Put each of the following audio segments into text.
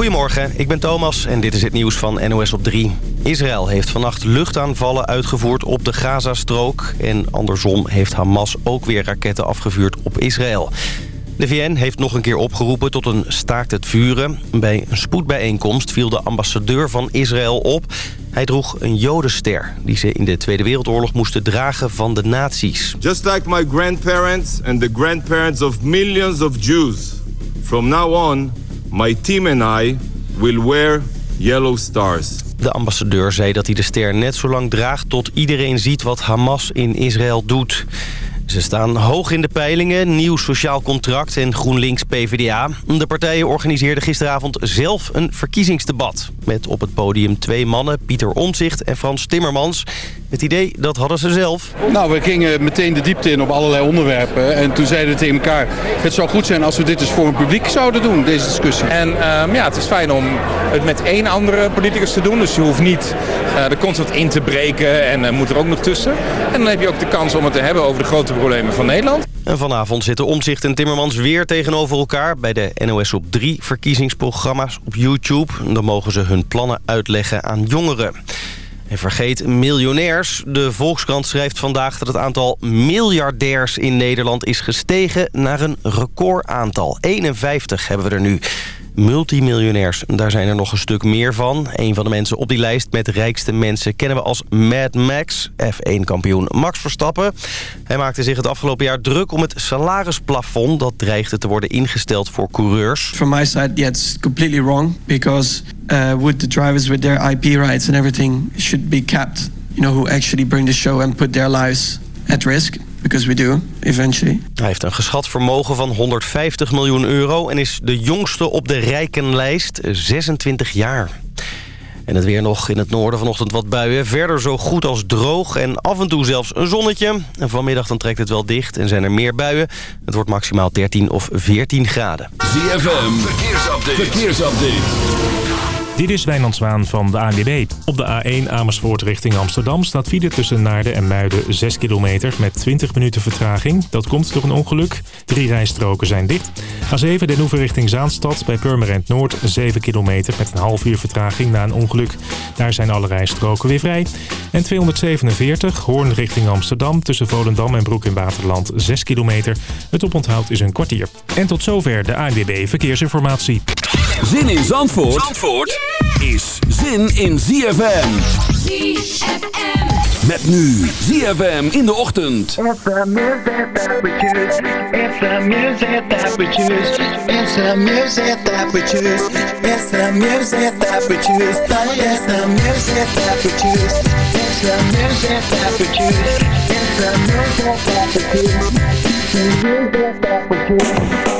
Goedemorgen, ik ben Thomas en dit is het nieuws van NOS op 3. Israël heeft vannacht luchtaanvallen uitgevoerd op de Gazastrook... en andersom heeft Hamas ook weer raketten afgevuurd op Israël. De VN heeft nog een keer opgeroepen tot een staakt het vuren. Bij een spoedbijeenkomst viel de ambassadeur van Israël op. Hij droeg een jodenster die ze in de Tweede Wereldoorlog moesten dragen van de nazi's. Just like my grandparents and the grandparents of millions of Jews. From now on, my team and I will wear yellow stars. De ambassadeur zei dat hij de ster net zo lang draagt tot iedereen ziet wat Hamas in Israël doet. Ze staan hoog in de peilingen, nieuw sociaal contract en GroenLinks PvdA. De partijen organiseerden gisteravond zelf een verkiezingsdebat. Met op het podium twee mannen, Pieter Omzicht en Frans Timmermans. Het idee, dat hadden ze zelf. Nou, we gingen meteen de diepte in op allerlei onderwerpen. En toen zeiden we tegen elkaar, het zou goed zijn als we dit eens voor een publiek zouden doen, deze discussie. En ehm, ja, het is fijn om het met één andere politicus te doen. Dus je hoeft niet uh, de constant in te breken en uh, moet er ook nog tussen. En dan heb je ook de kans om het te hebben over de grote problemen van Nederland. En vanavond zitten Omzicht en Timmermans weer tegenover elkaar... bij de NOS op 3 verkiezingsprogramma's op YouTube. Dan mogen ze hun plannen uitleggen aan jongeren. En vergeet miljonairs. De Volkskrant schrijft vandaag dat het aantal miljardairs in Nederland is gestegen naar een recordaantal. 51 hebben we er nu multimiljonairs. Daar zijn er nog een stuk meer van. Een van de mensen op die lijst met rijkste mensen kennen we als Mad Max. F1-kampioen Max Verstappen. Hij maakte zich het afgelopen jaar druk om het salarisplafond... dat dreigde te worden ingesteld voor coureurs. From my side, yeah, it's completely wrong. Because uh, with the drivers with their IP rights and everything... should be capped. You know, who actually bring the show and put their lives at risk because we do, eventually. Hij heeft een geschat vermogen van 150 miljoen euro... en is de jongste op de rijkenlijst, 26 jaar. En het weer nog in het noorden vanochtend wat buien. Verder zo goed als droog en af en toe zelfs een zonnetje. En vanmiddag dan trekt het wel dicht en zijn er meer buien. Het wordt maximaal 13 of 14 graden. ZFM, verkeersupdate. verkeersupdate. Dit is Wijnand Zwaan van de ANWB. Op de A1 Amersfoort richting Amsterdam staat file tussen Naarden en Muiden 6 kilometer met 20 minuten vertraging. Dat komt door een ongeluk. Drie rijstroken zijn dicht. A7 Den Hoeven richting Zaanstad bij Purmerend Noord 7 kilometer met een half uur vertraging na een ongeluk. Daar zijn alle rijstroken weer vrij. En 247 Hoorn richting Amsterdam tussen Volendam en Broek in Waterland 6 kilometer. Het oponthoud is een kwartier. En tot zover de ANWB Verkeersinformatie. Zin in Zandvoort? Zandvoort? Is zin in ZFM. ZFM. Met nu ZFM in de ochtend. It's the music that we choose. It's the music that we choose. It's the music that we choose. It's the music that we choose. It's the music that we choose. It's the music that we choose. It's the music that we choose. The music that we choose.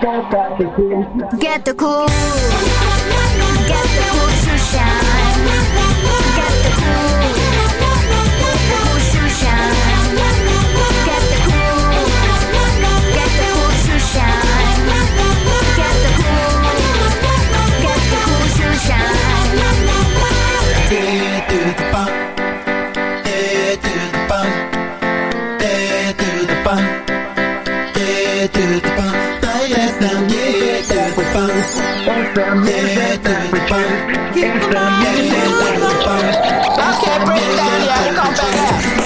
Get the cool. Get the cool to shine. Get the cool. The cool to shine. Get the cool. Get the cool to shine. Get the cool. Get the cool to shine. Get the cool. pan, debe de pan, debe yeah, pan. I can't breathe down, yeah, come back.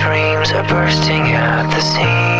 Dreams are bursting at the seams.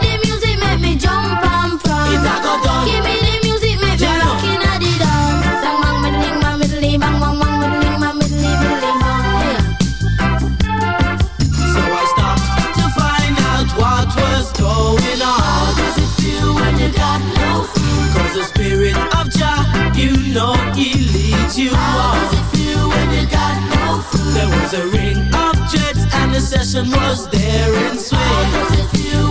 There was a ring of jets and the session was there in swing. How does it feel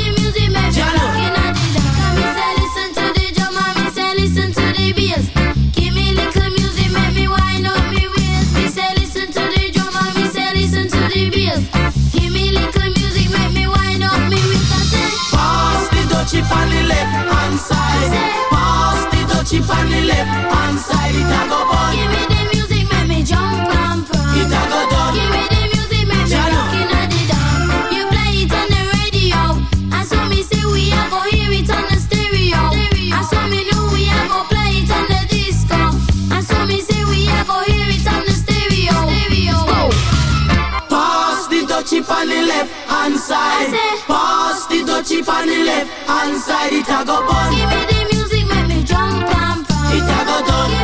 me the on the left hand side. It a go bun. Give me the music, make me jump and from. It a go done. Give me the music, make me rock inna the dance. You play it on the radio, and so me say we a go hear it on the stereo. And so me know we a go play it on the disco. And so me say we a go hear it on the stereo. Stereo. Pass the dutchie on the left hand side. Pass the dutchie on the left hand side. It a go bun. motor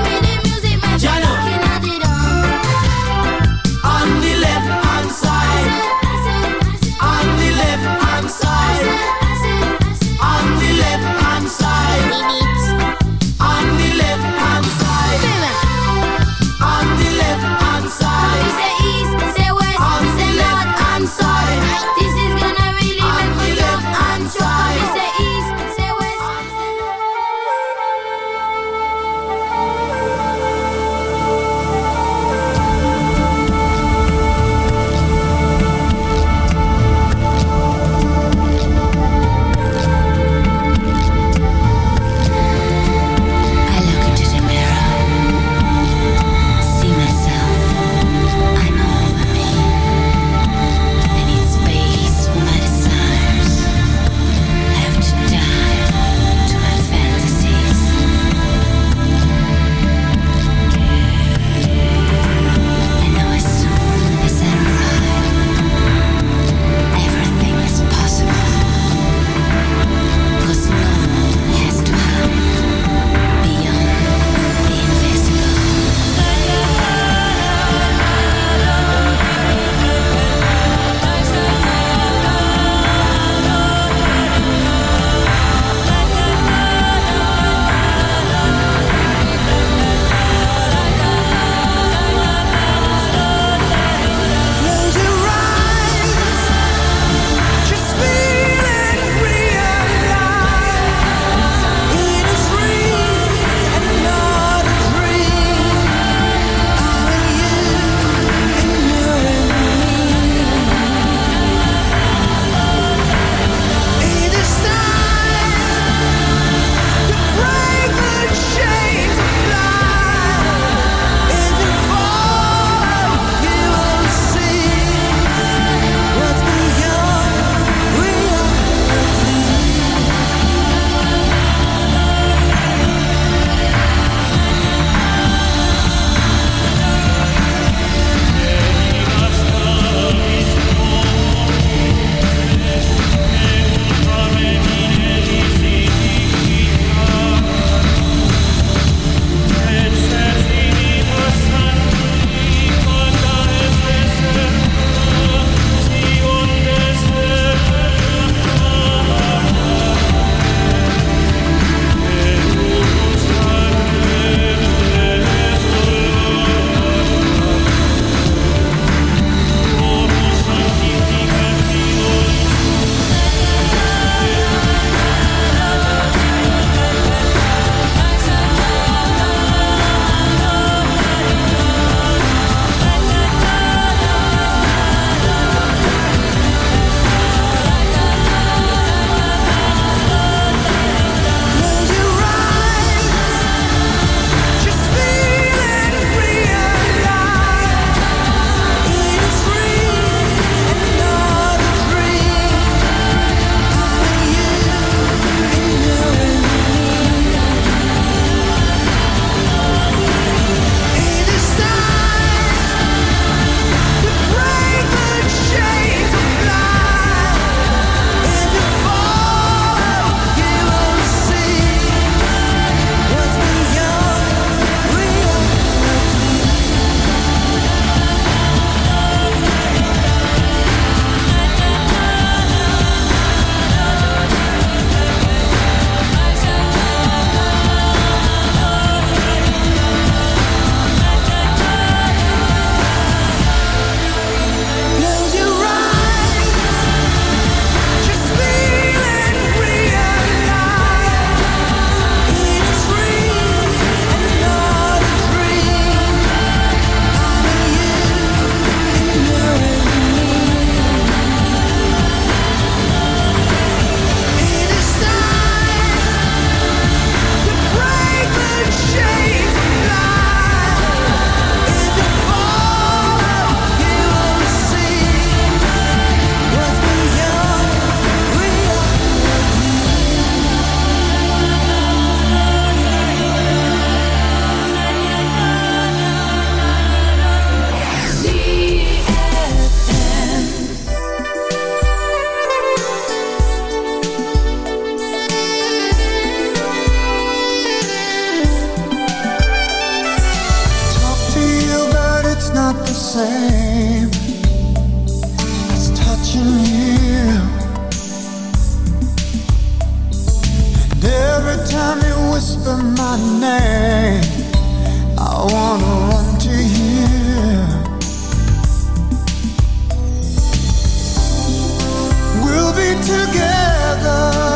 be together.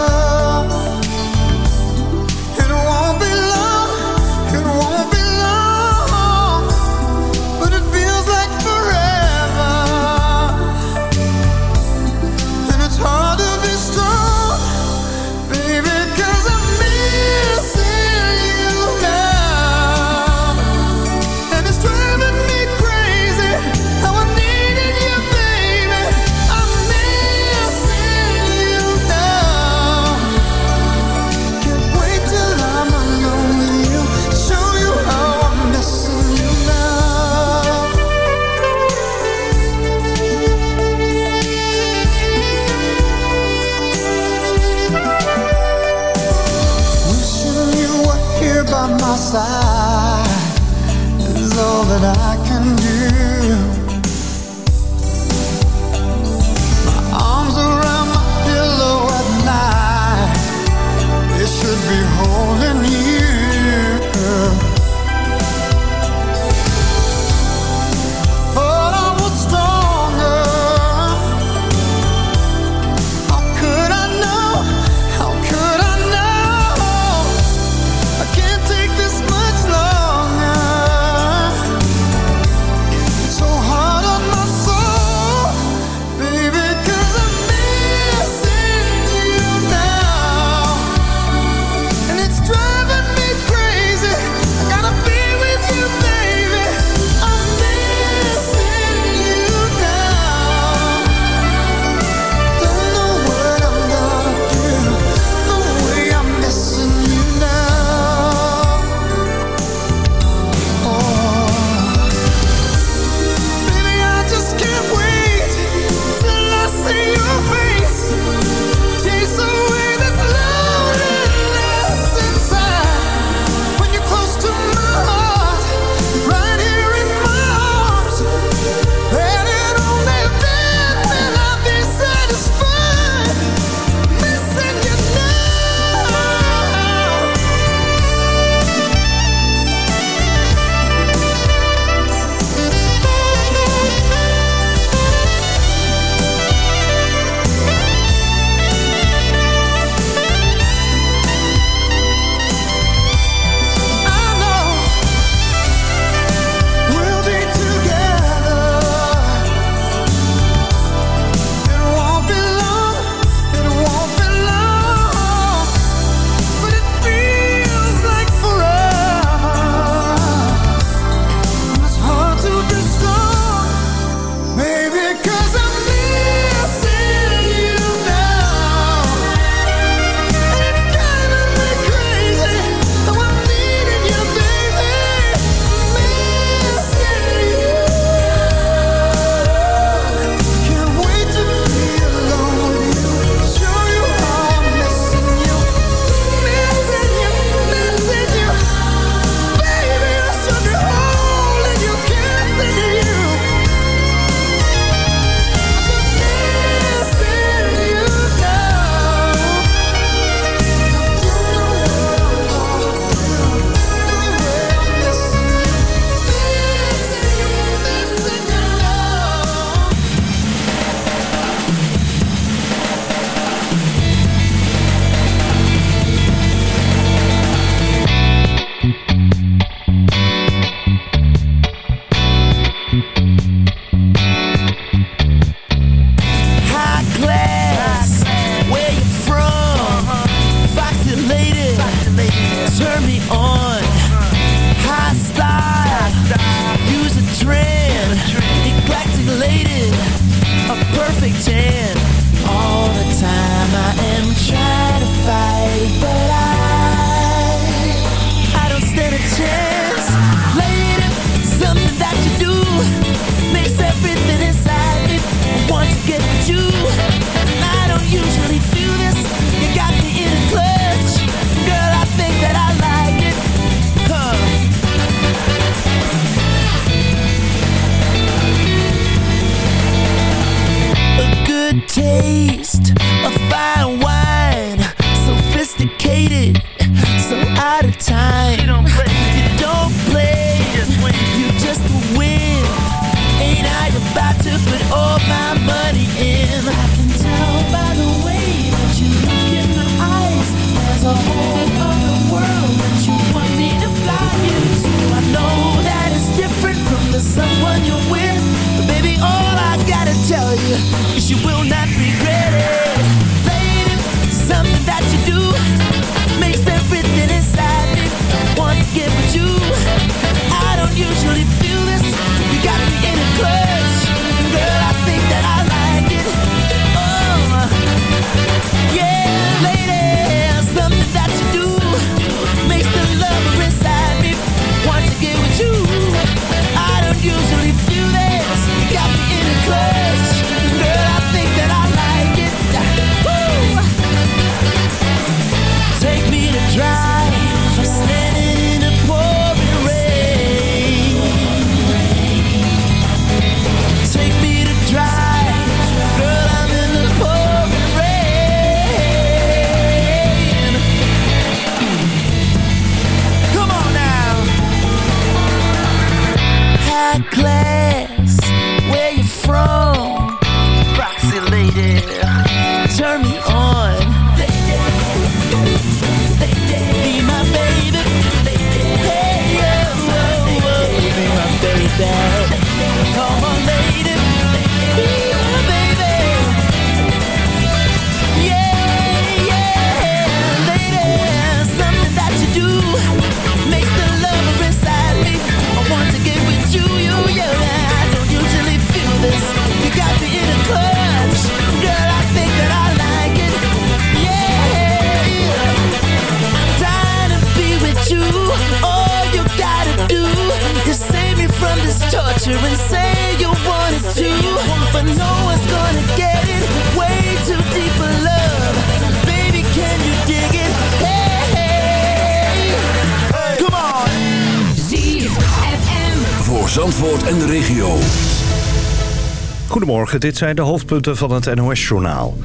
dit zijn de hoofdpunten van het NOS-journaal.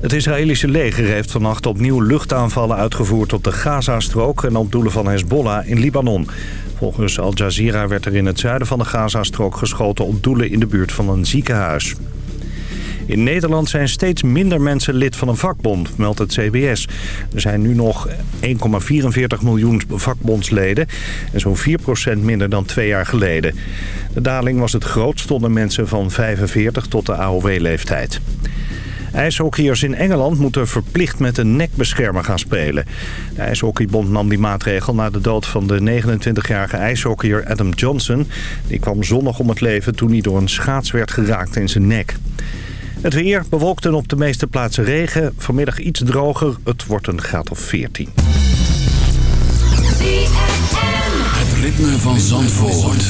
Het Israëlische leger heeft vannacht opnieuw luchtaanvallen uitgevoerd op de Gazastrook en op doelen van Hezbollah in Libanon. Volgens Al Jazeera werd er in het zuiden van de Gazastrook geschoten op doelen in de buurt van een ziekenhuis. In Nederland zijn steeds minder mensen lid van een vakbond, meldt het CBS. Er zijn nu nog 1,44 miljoen vakbondsleden en zo'n 4% minder dan twee jaar geleden. De daling was het grootst onder mensen van 45 tot de AOW-leeftijd. IJshockeyers in Engeland moeten verplicht met een nekbeschermer gaan spelen. De IJshockeybond nam die maatregel na de dood van de 29-jarige ijshockeyer Adam Johnson. Die kwam zonnig om het leven toen hij door een schaats werd geraakt in zijn nek. Het weer bewolkt en op de meeste plaatsen regen. Vanmiddag iets droger. Het wordt een graad of 14. Het ritme van Zandvoort.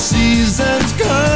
seasons come.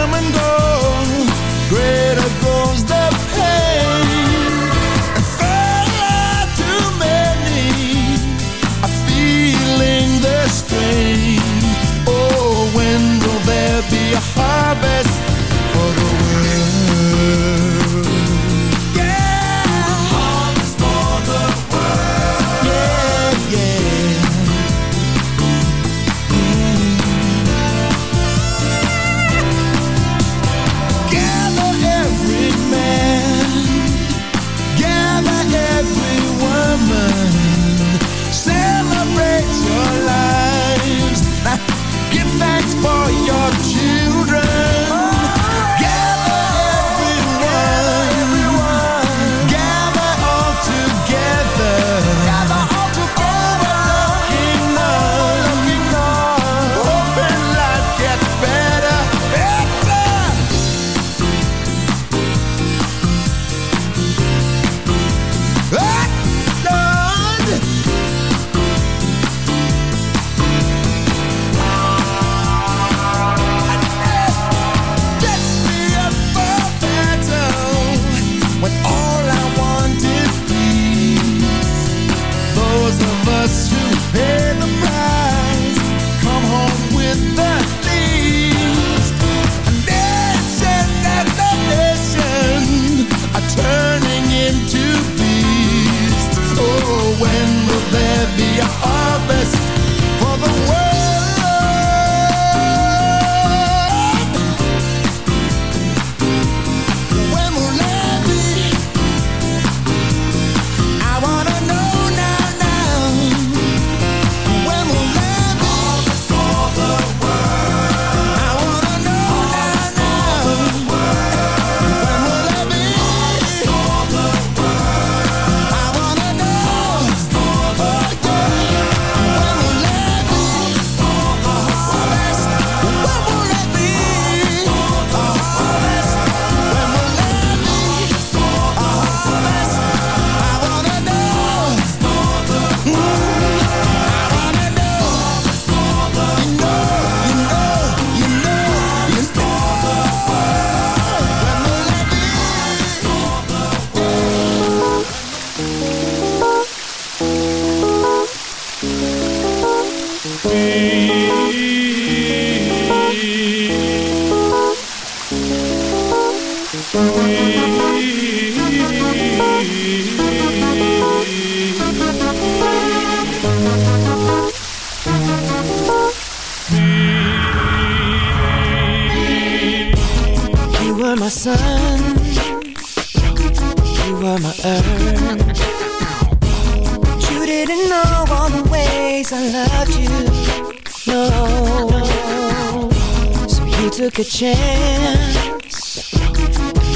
Chance.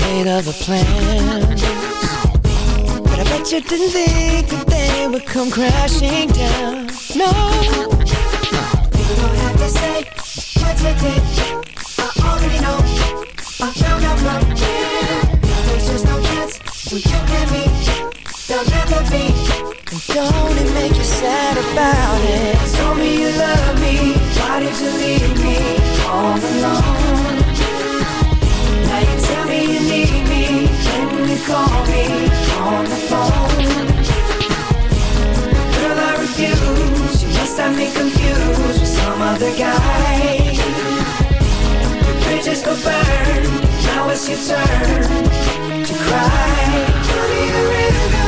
Made other plans. But I bet you didn't think that they would come crashing down. No. You don't have to say what you did. I already know. I found out from here. There's just no chance when you and me. There'll never be. And don't it make you sad about it? Told me you love me. Why did you leave me all alone? Call me on the phone. Girl, I refuse. You must have me confused with some other guy. The bridges go burn. Now it's your turn to cry. Tell me a rhythm.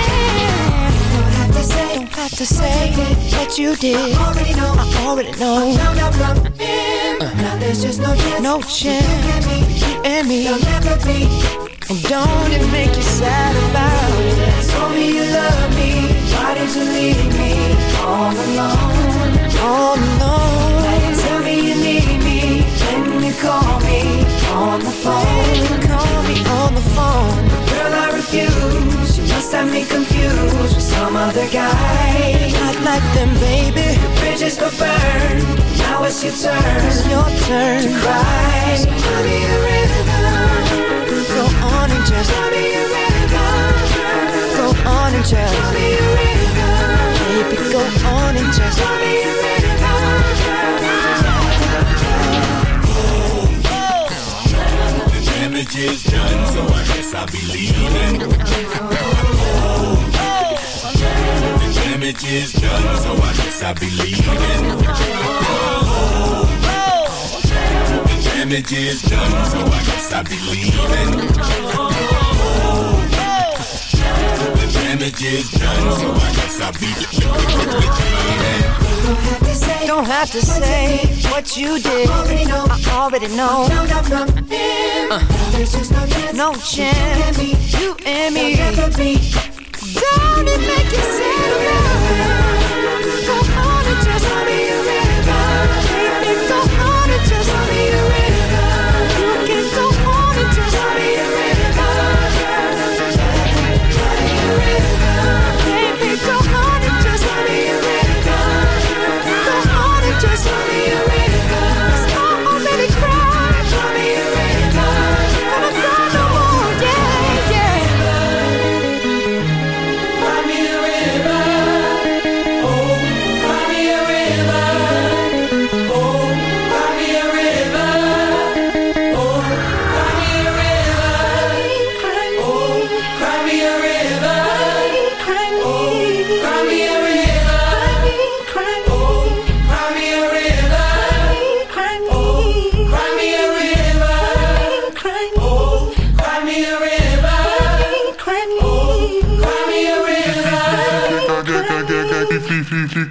Have to say what you did. I already know, I already know. I found out from him. Uh. Now there's just no chance, no chance. You and me, there'll never be. And don't it make you sad about it? Told me you love me. Why did you leave me all alone? All alone. Now you tell me you need me. When you call me on the phone. Call me on the phone. Refuse. You must have me confused with some other guy. Not like them, baby. The bridges go burn. Now it's your turn. It's your turn to cry. So tell me a rhythm. Go on and just tell me a rhythm. Go on and just tell me a rhythm. Baby, go on and just tell me a The is done, so I guess I'll be leaving. The damage is done, so I guess I'll be leaving. The damage is done, so I guess I'll be leaving. The damage is done, so I guess I'll be leaving. Don't have to say what you did. I already know. I already know. Uh, no chance. You and me. Don't it make you sad about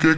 She's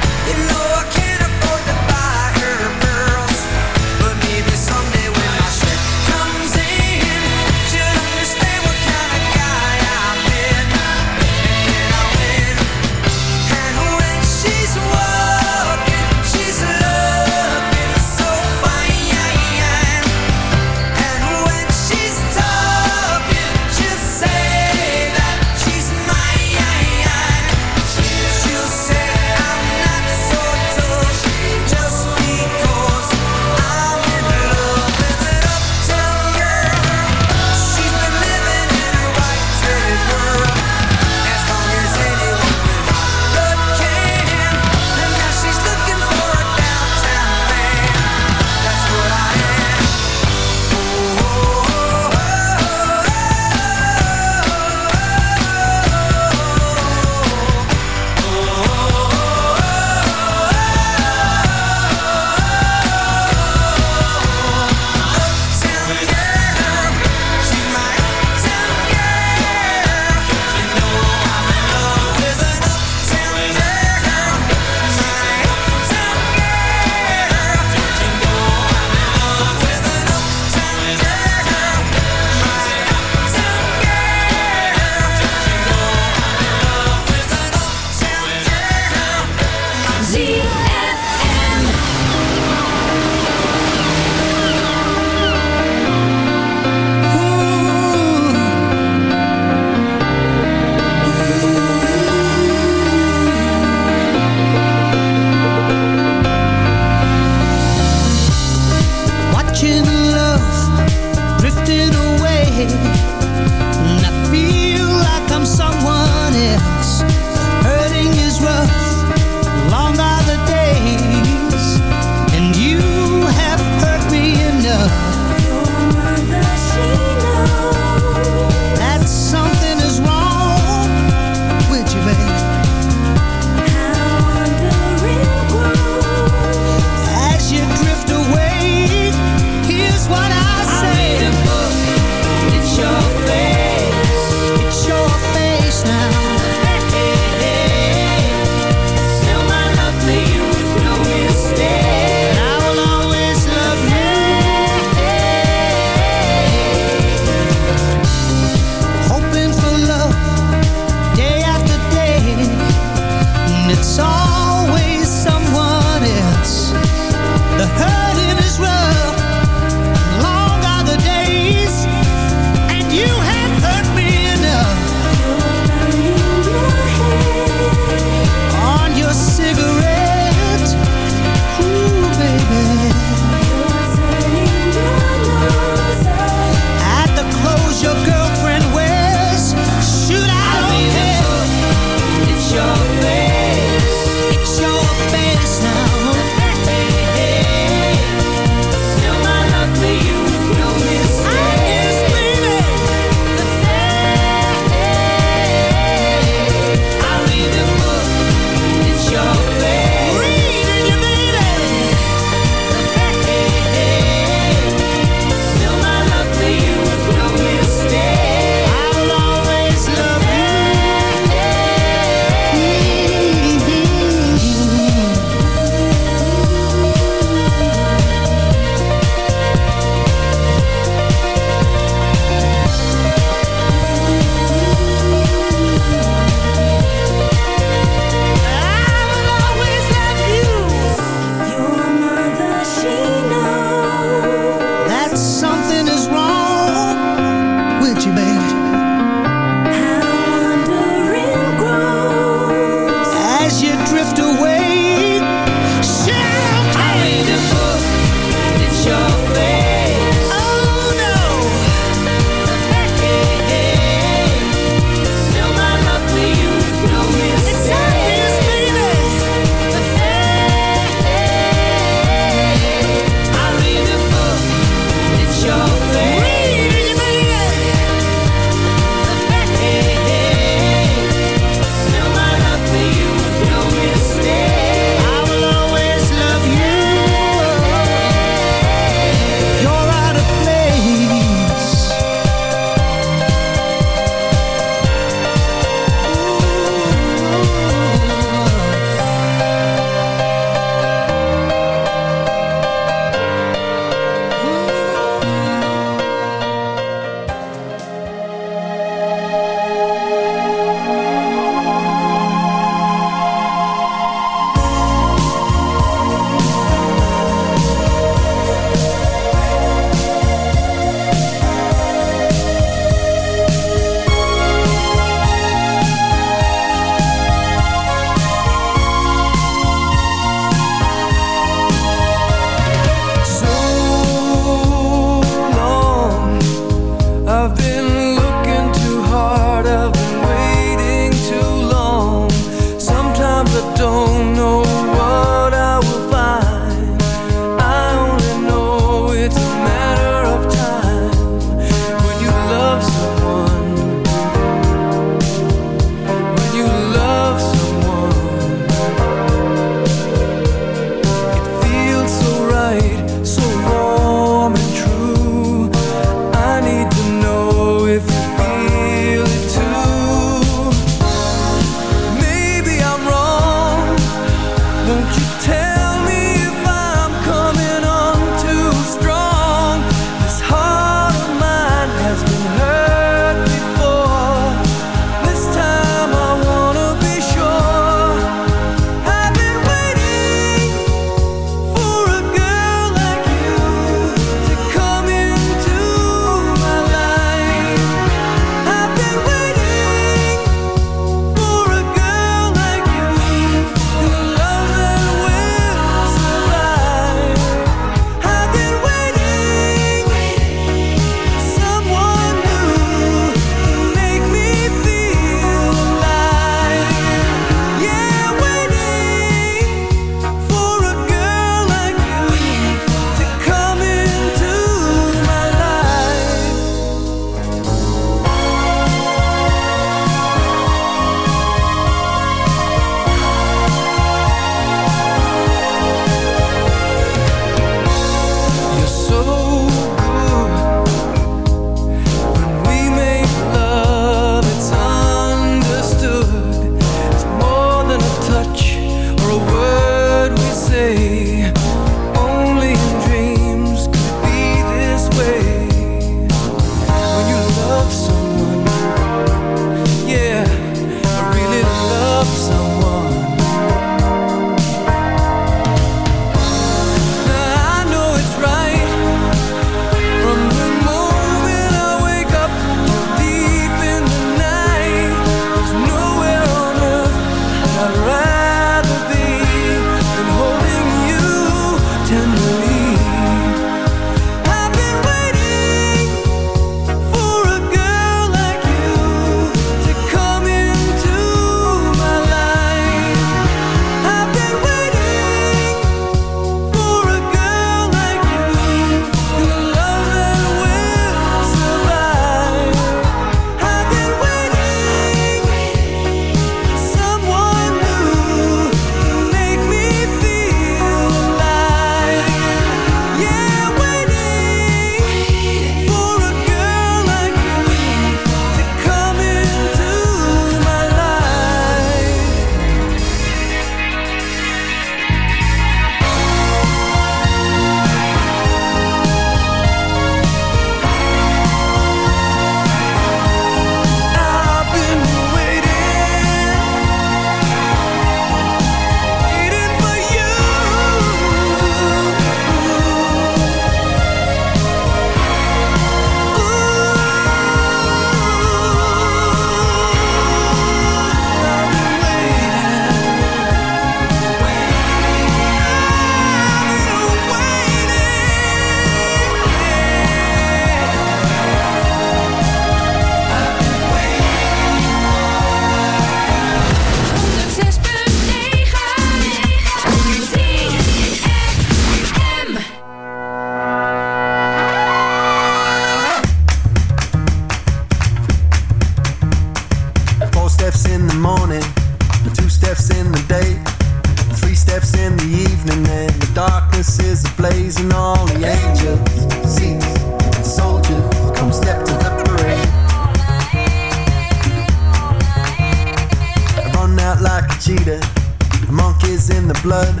blood.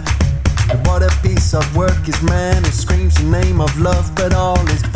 And what a piece of work is man who screams the name of love, but all is blood.